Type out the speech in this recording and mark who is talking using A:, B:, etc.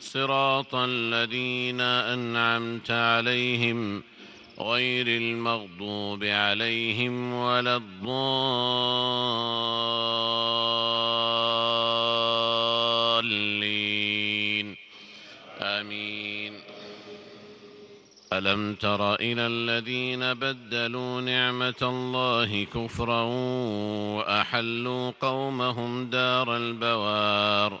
A: صراط الذين أنعمت عليهم غير المغضوب عليهم ولا الضالين. آمين. ألم تر إلى الذين بدلوا نعمة الله كفرا وأحلوا قومهم دار البوار